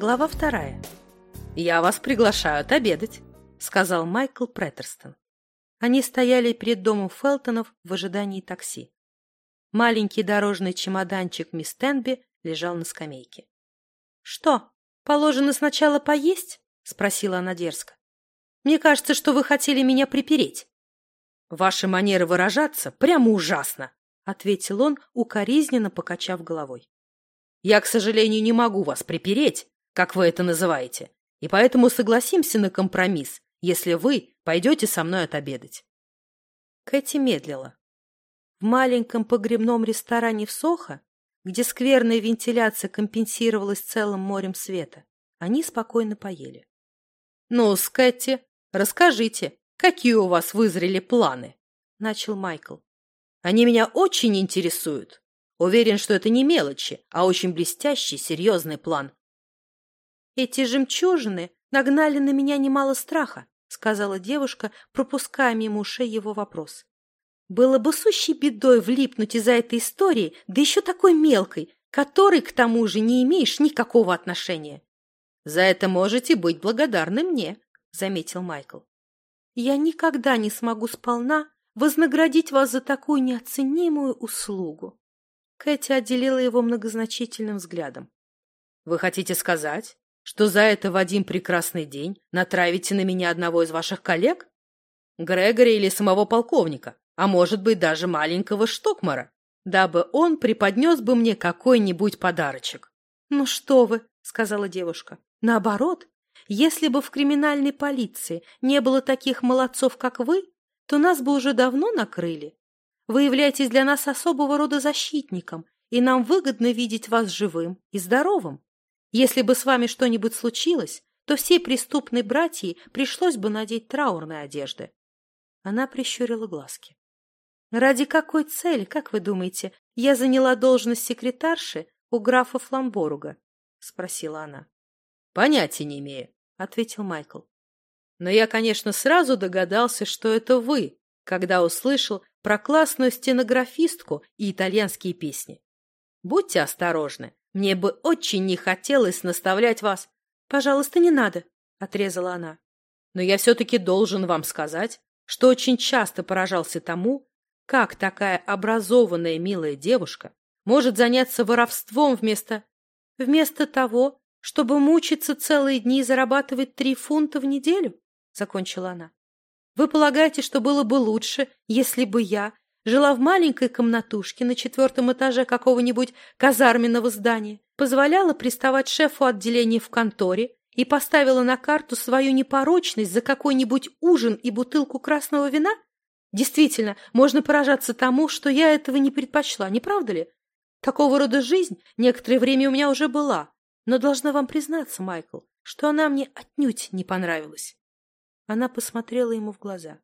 Глава вторая. «Я вас приглашаю отобедать», — сказал Майкл Преттерстон. Они стояли перед домом Фелтонов в ожидании такси. Маленький дорожный чемоданчик мисс Тенби лежал на скамейке. «Что, положено сначала поесть?» — спросила она дерзко. «Мне кажется, что вы хотели меня припереть». «Ваша манера выражаться прямо ужасно», — ответил он, укоризненно покачав головой. «Я, к сожалению, не могу вас припереть, как вы это называете, и поэтому согласимся на компромисс, если вы пойдете со мной отобедать. Кэти медлила. В маленьком погребном ресторане в Сохо, где скверная вентиляция компенсировалась целым морем света, они спокойно поели. — Ну, Кэти, расскажите, какие у вас вызрели планы? — начал Майкл. — Они меня очень интересуют. Уверен, что это не мелочи, а очень блестящий, серьезный план. Эти жемчужины нагнали на меня немало страха, сказала девушка, пропуская мимо ушей его вопрос. Было бы сущей бедой влипнуть из-за этой истории, да еще такой мелкой, которой, к тому же, не имеешь никакого отношения. За это можете быть благодарны мне, заметил Майкл. Я никогда не смогу сполна вознаградить вас за такую неоценимую услугу. Кэти отделила его многозначительным взглядом. Вы хотите сказать, что за это в один прекрасный день натравите на меня одного из ваших коллег? Грегори или самого полковника, а может быть даже маленького Штокмара, дабы он преподнес бы мне какой-нибудь подарочек. — Ну что вы, — сказала девушка, — наоборот, если бы в криминальной полиции не было таких молодцов, как вы, то нас бы уже давно накрыли. Вы являетесь для нас особого рода защитником, и нам выгодно видеть вас живым и здоровым. Если бы с вами что-нибудь случилось, то всей преступной братьи пришлось бы надеть траурные одежды. Она прищурила глазки. «Ради какой цели, как вы думаете, я заняла должность секретарши у графа Фламборуга?» — спросила она. «Понятия не имею», — ответил Майкл. «Но я, конечно, сразу догадался, что это вы, когда услышал про классную стенографистку и итальянские песни. Будьте осторожны, мне бы очень не хотелось наставлять вас. Пожалуйста, не надо, — отрезала она. Но я все-таки должен вам сказать, что очень часто поражался тому, как такая образованная милая девушка может заняться воровством вместо... Вместо того, чтобы мучиться целые дни и зарабатывать три фунта в неделю, — закончила она. Вы полагаете, что было бы лучше, если бы я жила в маленькой комнатушке на четвертом этаже какого-нибудь казарменного здания, позволяла приставать шефу отделения в конторе и поставила на карту свою непорочность за какой-нибудь ужин и бутылку красного вина? Действительно, можно поражаться тому, что я этого не предпочла, не правда ли? Такого рода жизнь некоторое время у меня уже была, но должна вам признаться, Майкл, что она мне отнюдь не понравилась. Она посмотрела ему в глаза.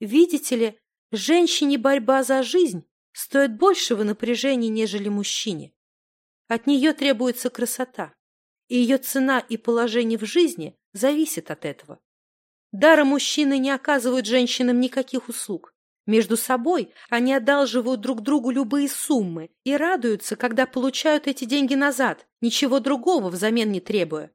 Видите ли, Женщине борьба за жизнь стоит большего напряжения, нежели мужчине. От нее требуется красота, и ее цена и положение в жизни зависят от этого. Дара мужчины не оказывают женщинам никаких услуг. Между собой они одалживают друг другу любые суммы и радуются, когда получают эти деньги назад, ничего другого взамен не требуя.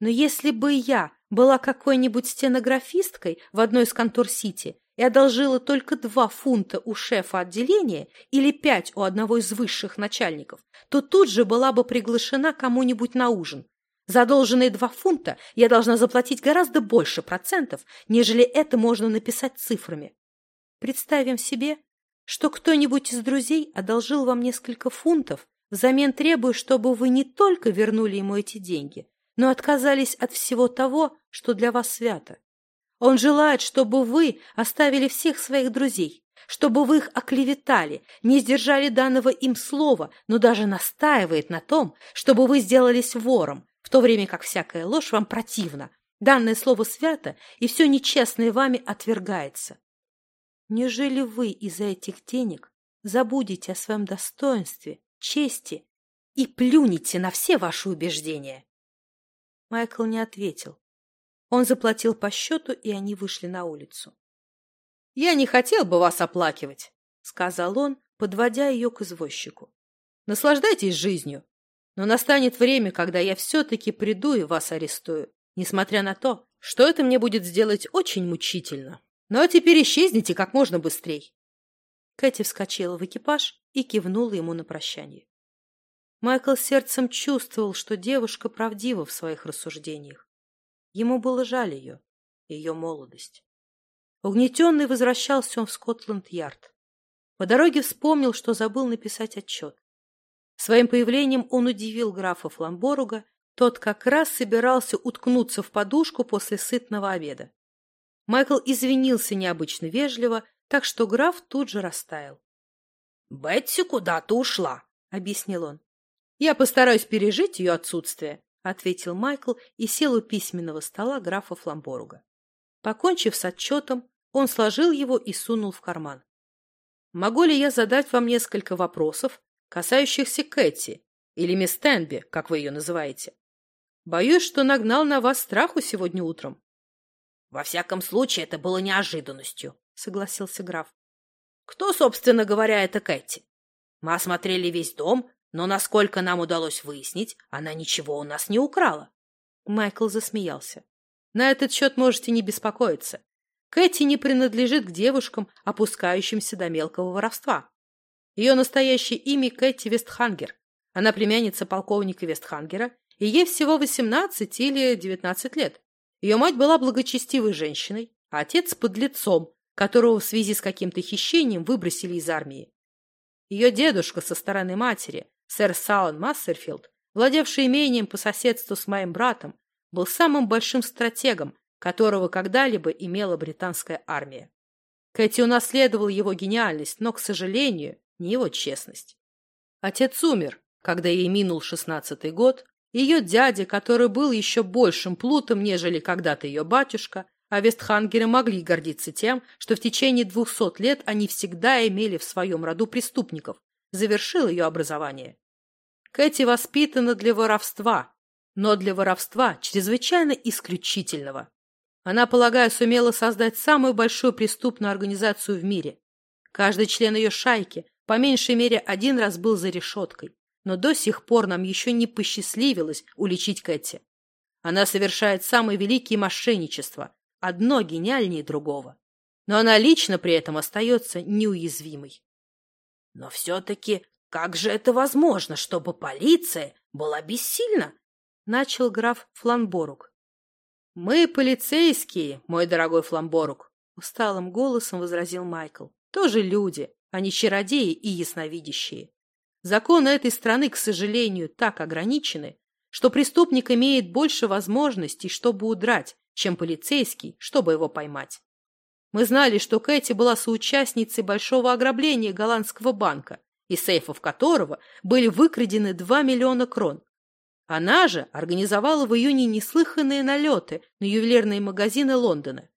Но если бы я была какой-нибудь стенографисткой в одной из контор Сити и одолжила только два фунта у шефа отделения или пять у одного из высших начальников, то тут же была бы приглашена кому-нибудь на ужин. Задолженные два фунта я должна заплатить гораздо больше процентов, нежели это можно написать цифрами. Представим себе, что кто-нибудь из друзей одолжил вам несколько фунтов, взамен требуя, чтобы вы не только вернули ему эти деньги, но отказались от всего того, что для вас свято. Он желает, чтобы вы оставили всех своих друзей, чтобы вы их оклеветали, не сдержали данного им слова, но даже настаивает на том, чтобы вы сделались вором, в то время как всякая ложь вам противна. Данное слово свято, и все нечестное вами отвергается. Нежели вы из-за этих денег забудете о своем достоинстве, чести и плюнете на все ваши убеждения? Майкл не ответил. Он заплатил по счету, и они вышли на улицу. — Я не хотел бы вас оплакивать, — сказал он, подводя ее к извозчику. — Наслаждайтесь жизнью. Но настанет время, когда я все-таки приду и вас арестую, несмотря на то, что это мне будет сделать очень мучительно. Ну а теперь исчезните как можно быстрее. Кэти вскочила в экипаж и кивнула ему на прощание. Майкл сердцем чувствовал, что девушка правдива в своих рассуждениях. Ему было жаль ее, ее молодость. Угнетенный возвращался он в Скотланд-Ярд. По дороге вспомнил, что забыл написать отчет. Своим появлением он удивил графа Фламборуга, тот как раз собирался уткнуться в подушку после сытного обеда. Майкл извинился необычно вежливо, так что граф тут же растаял. — Бетси куда-то ушла, — объяснил он. — Я постараюсь пережить ее отсутствие, — ответил Майкл и сел у письменного стола графа Фламборуга. Покончив с отчетом, он сложил его и сунул в карман. «Могу ли я задать вам несколько вопросов, касающихся Кэти, или мисс Тенби, как вы ее называете? Боюсь, что нагнал на вас страху сегодня утром». «Во всяком случае, это было неожиданностью», — согласился граф. «Кто, собственно говоря, это Кэти? Мы осмотрели весь дом, но, насколько нам удалось выяснить, она ничего у нас не украла». Майкл засмеялся. «На этот счет можете не беспокоиться. Кэти не принадлежит к девушкам, опускающимся до мелкого воровства. Ее настоящее имя Кэти Вестхангер. Она племянница полковника Вестхангера, и ей всего 18 или 19 лет. Ее мать была благочестивой женщиной, а отец – подлецом, которого в связи с каким-то хищением выбросили из армии. Ее дедушка со стороны матери, сэр Саун Массерфилд, владевший имением по соседству с моим братом, был самым большим стратегом, которого когда-либо имела британская армия. Кэти унаследовал его гениальность, но, к сожалению, не его честность. Отец умер, когда ей минул шестнадцатый год, ее дядя, который был еще большим плутом, нежели когда-то ее батюшка, а Вестхангеры могли гордиться тем, что в течение двухсот лет они всегда имели в своем роду преступников, завершил ее образование. Кэти воспитана для воровства, но для воровства чрезвычайно исключительного. Она, полагаю, сумела создать самую большую преступную организацию в мире. Каждый член ее шайки по меньшей мере один раз был за решеткой, но до сих пор нам еще не посчастливилось уличить Кэти. Она совершает самые великие мошенничества, одно гениальнее другого. Но она лично при этом остается неуязвимой. Но все-таки как же это возможно, чтобы полиция была бессильна? Начал граф Фланборук. «Мы полицейские, мой дорогой Фламборук», — усталым голосом возразил Майкл. «Тоже люди, а не чародеи и ясновидящие. Законы этой страны, к сожалению, так ограничены, что преступник имеет больше возможностей, чтобы удрать, чем полицейский, чтобы его поймать. Мы знали, что Кэти была соучастницей большого ограбления голландского банка, из сейфов которого были выкрадены 2 миллиона крон, она же организовала в июне неслыханные налеты на ювелирные магазины Лондона.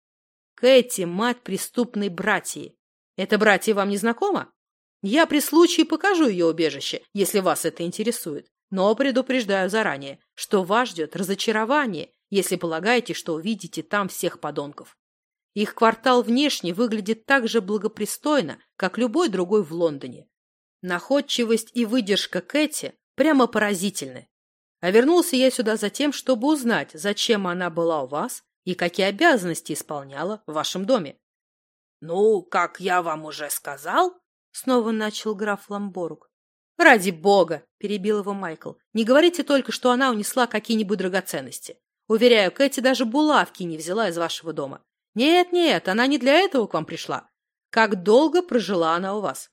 Кэти – мать преступной братьи. Это братья вам не знакомо? Я при случае покажу ее убежище, если вас это интересует. Но предупреждаю заранее, что вас ждет разочарование, если полагаете, что увидите там всех подонков. Их квартал внешне выглядит так же благопристойно, как любой другой в Лондоне. Находчивость и выдержка Кэти прямо поразительны. А вернулся я сюда за тем, чтобы узнать, зачем она была у вас и какие обязанности исполняла в вашем доме. — Ну, как я вам уже сказал, — снова начал граф Ламборук. — Ради бога, — перебил его Майкл, — не говорите только, что она унесла какие-нибудь драгоценности. Уверяю, Кэти даже булавки не взяла из вашего дома. Нет, нет, она не для этого к вам пришла. Как долго прожила она у вас?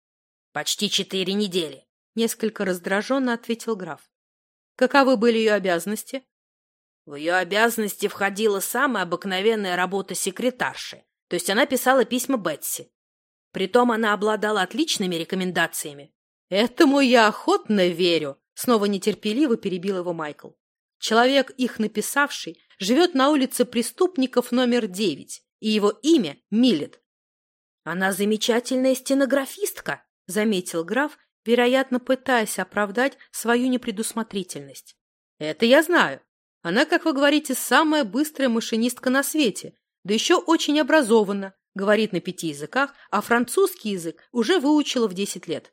— Почти четыре недели, — несколько раздраженно ответил граф. Каковы были ее обязанности? В ее обязанности входила самая обыкновенная работа секретарши, то есть она писала письма Бетси. Притом она обладала отличными рекомендациями. «Этому я охотно верю», — снова нетерпеливо перебил его Майкл. Человек, их написавший, живет на улице преступников номер девять, и его имя Милет. «Она замечательная стенографистка», — заметил граф вероятно, пытаясь оправдать свою непредусмотрительность. Это я знаю. Она, как вы говорите, самая быстрая машинистка на свете, да еще очень образована, говорит на пяти языках, а французский язык уже выучила в десять лет.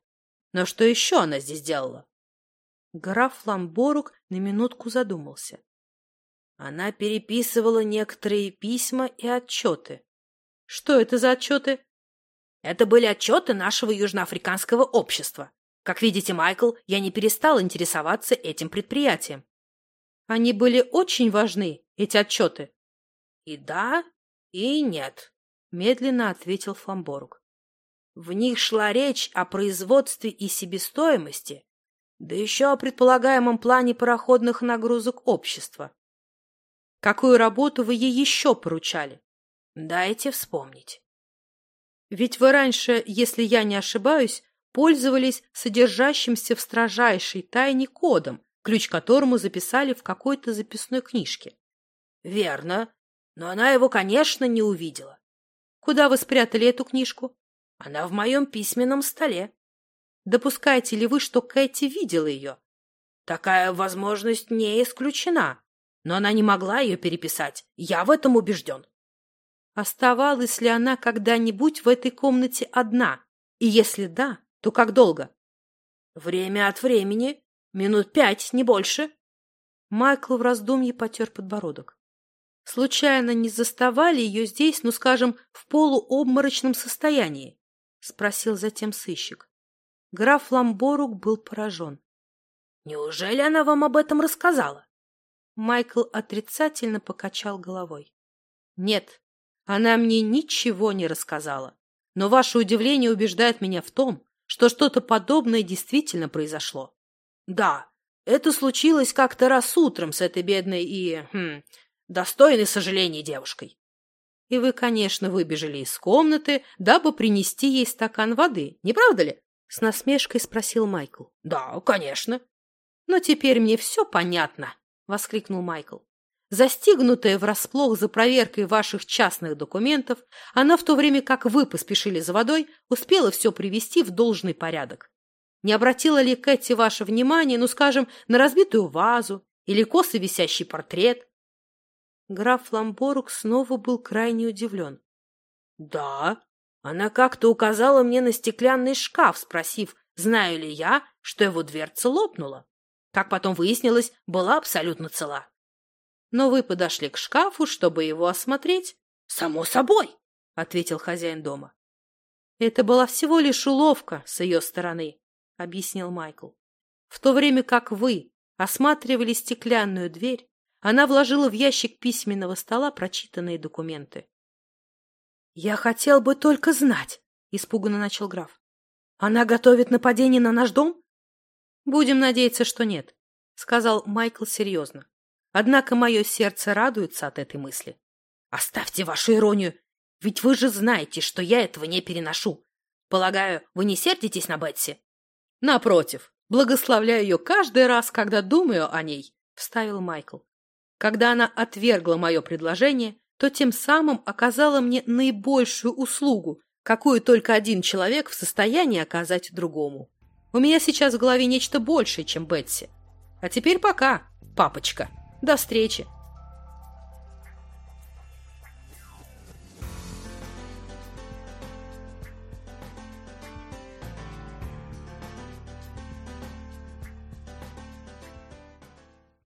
Но что еще она здесь делала? Граф Ламборук на минутку задумался. Она переписывала некоторые письма и отчеты. Что это за отчеты? Это были отчеты нашего южноафриканского общества. Как видите, Майкл, я не перестал интересоваться этим предприятием. Они были очень важны, эти отчеты. И да, и нет, медленно ответил Фламборг. В них шла речь о производстве и себестоимости, да еще о предполагаемом плане пароходных нагрузок общества. Какую работу вы ей еще поручали? Дайте вспомнить. Ведь вы раньше, если я не ошибаюсь, пользовались содержащимся в строжайшей тайне кодом, ключ которому записали в какой-то записной книжке. Верно, но она его, конечно, не увидела. Куда вы спрятали эту книжку? Она в моем письменном столе. Допускаете ли вы, что Кэти видела ее? Такая возможность не исключена, но она не могла ее переписать. Я в этом убежден. Оставалась ли она когда-нибудь в этой комнате одна? И если да, то как долго? Время от времени. Минут пять, не больше. Майкл в раздумье потер подбородок. Случайно не заставали ее здесь, ну, скажем, в полуобморочном состоянии? Спросил затем сыщик. Граф Ламборук был поражен. Неужели она вам об этом рассказала? Майкл отрицательно покачал головой. Нет, она мне ничего не рассказала. Но ваше удивление убеждает меня в том, что что-то подобное действительно произошло. Да, это случилось как-то раз утром с этой бедной и, хм, достойной сожаления девушкой. И вы, конечно, выбежали из комнаты, дабы принести ей стакан воды, не правда ли? С насмешкой спросил Майкл. Да, конечно. Но теперь мне все понятно, воскликнул Майкл. Застигнутая врасплох за проверкой ваших частных документов, она в то время, как вы поспешили за водой, успела все привести в должный порядок. Не обратила ли Кэти ваше внимание, ну, скажем, на разбитую вазу или косо висящий портрет? Граф Ламборук снова был крайне удивлен. — Да, она как-то указала мне на стеклянный шкаф, спросив, знаю ли я, что его дверца лопнула. Как потом выяснилось, была абсолютно цела но вы подошли к шкафу, чтобы его осмотреть. — Само собой, — ответил хозяин дома. — Это была всего лишь уловка с ее стороны, — объяснил Майкл. В то время как вы осматривали стеклянную дверь, она вложила в ящик письменного стола прочитанные документы. — Я хотел бы только знать, — испуганно начал граф. — Она готовит нападение на наш дом? — Будем надеяться, что нет, — сказал Майкл серьезно. Однако мое сердце радуется от этой мысли. Оставьте вашу иронию, ведь вы же знаете, что я этого не переношу. Полагаю, вы не сердитесь на Бетси? Напротив, благословляю ее каждый раз, когда думаю о ней, — вставил Майкл. Когда она отвергла мое предложение, то тем самым оказала мне наибольшую услугу, какую только один человек в состоянии оказать другому. У меня сейчас в голове нечто большее, чем Бетси. А теперь пока, папочка. До встречи!